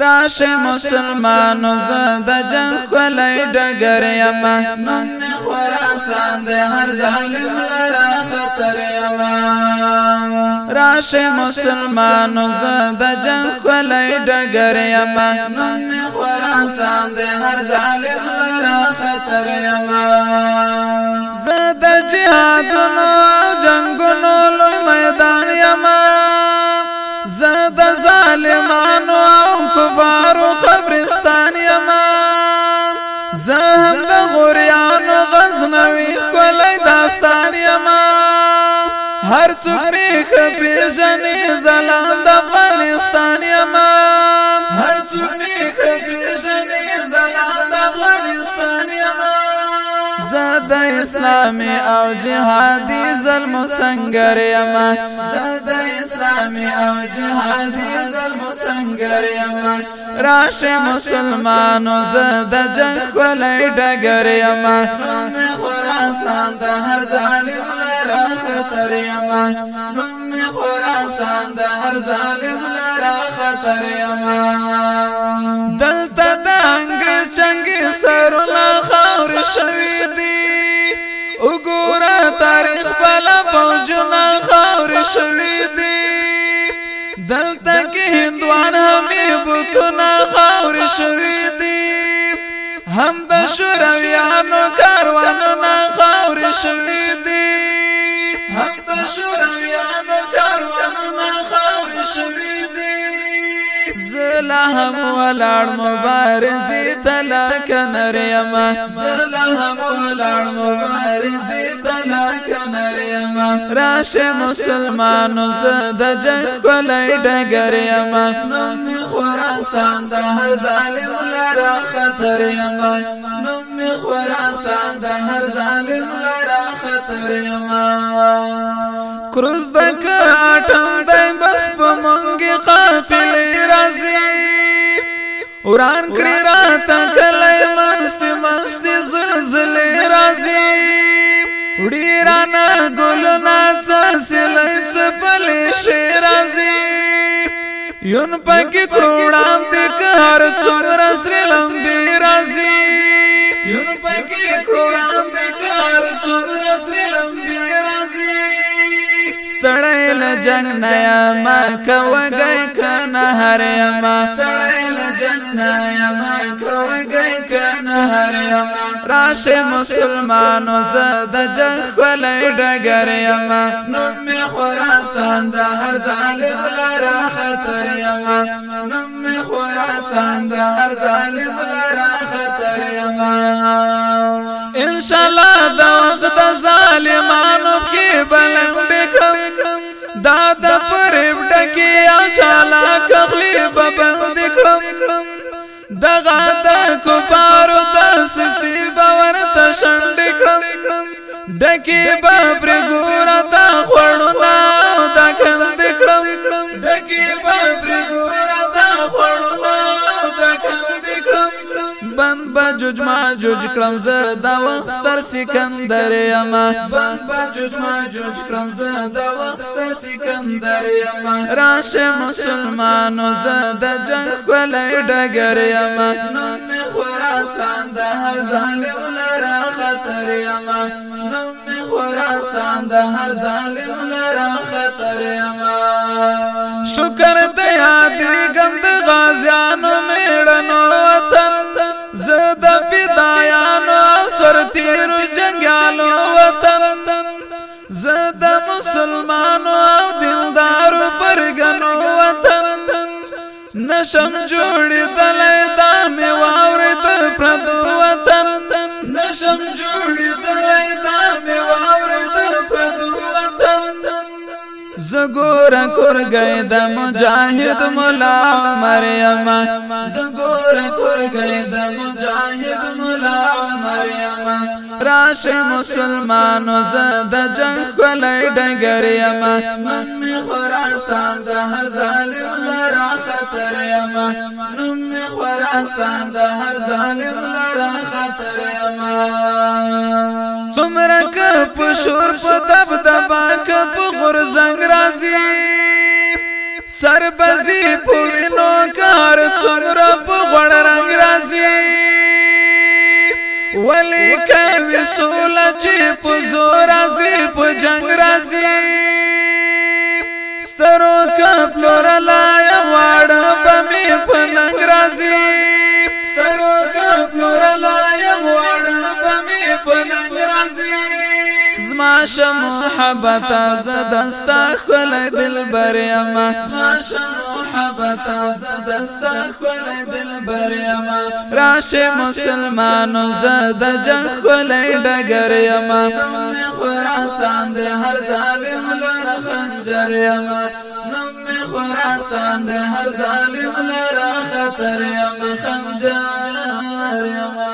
راش مسلمانو زند جنگ کلی ڈگر یما نم می خوراسان دے هر ظالم لرا خطر یما راش مسلمانو زند جنگ کلی ڈگر یما نم می خوراسان دے هر ظالم لرا خطر یما زند جہادونو زهم د غوریانو غزنوی کولای داستان یما هر څوک می خپې جنې زلند افغانستان زاد اسلام او جهادي ظلم سنگر یما زاد اسلام او جهادي ظلم سنگر یما راشه مسلمانو زاد جنگ ولای ډګر یما خراسان د هر ظالم لرا خطر یما نوم خراسان د هر ظالم لرا خطر یما دلته د انګريز چنګ شوی دی وګوره تاریخ بل فوجونه خاور شوی دی دلته کې هندوان هم بوتونه خاور شوی دی هم د شورویانو کاروانونه خاور شوی دی هم د شورویانو زلهم ولاړ مبارزي تلک نریما زلهم ولاړ مبارزي تلک نریما راشه مسلمانو زد جنگ کولای ډګر یما نوم خراسان د هر ظالم لرا خطر یما نوم خراسان د هر ظالم لرا خطر یما کروز د کټم دای بس پمن وران کړی را تا کله مست مست زلزلې راځي وړي رانا ګل ناڅ سلې چپلې شي راځي یون پکې کړوړان تک هر څومره سری لمبي راځي یون پکې کړوړان تک هر څومره سری لمبي راځي ستړې نه جنگ نه ما کوګې کنه هر ما ستړې جننا یما کوګی کنهر یما راشه مسلمانو زد جخلې ډګر یما نوم می خراسان د هر ظالم لرا خطر یما نوم می خراسان د هر ظالم لرا خطر یما ان شاء الله دا وخت ظالما دغه د کفارو د سسی باور ته شند کړم ډکی به پرګو بند با جوج ما جوج کړم زه دا وخت ستر سکندر یما بند با جوج ما جوج کړم زه دا وخت ستر سکندر یما راشه مسلمانو زه د جنگ ولای ډګر یما نن می خراسان د هر ظالم لرا خطر یما نن می خراسان د هر ظالم لرا خطر یما شکر دې یاد لګم د غازیان زد فدایانو افسر تیر جنگالو وطن زد مسلمانو او دلدارو پرگنو وطن نشم جوڑی دلی دامی واوری تا پردو زګور کور گئے د مجاهد مولا مریم زګور کور گئے د مجاهد مولا مریم راشه مسلمانو زد جنگ کولای ډنګر یم مم خراسان د هر ظالم لرا خطر یم مم خراسان د هر ظالم لرا خطر یم څومره ک په شور په دب دبا ک په غور زنګ راځي سربزي پوینو کار څومره په غړ رنگ راځي ولی کوي سول چې په زور راځي په جنگ راځي سترو کپلور لا واړ په می په ننګ راځي سترو کپلور لا واړ په می په ننګ زما شم محبت از دستا خپل دلبر یما زما شم محبت از دستا خپل دلبر یما راشه مسلمانو زدا جنگ خپل ډګر یما خراسان د هر ظالم لره خنجر یما نم خراسان د هر ظالم لره خطر یما خنجر یما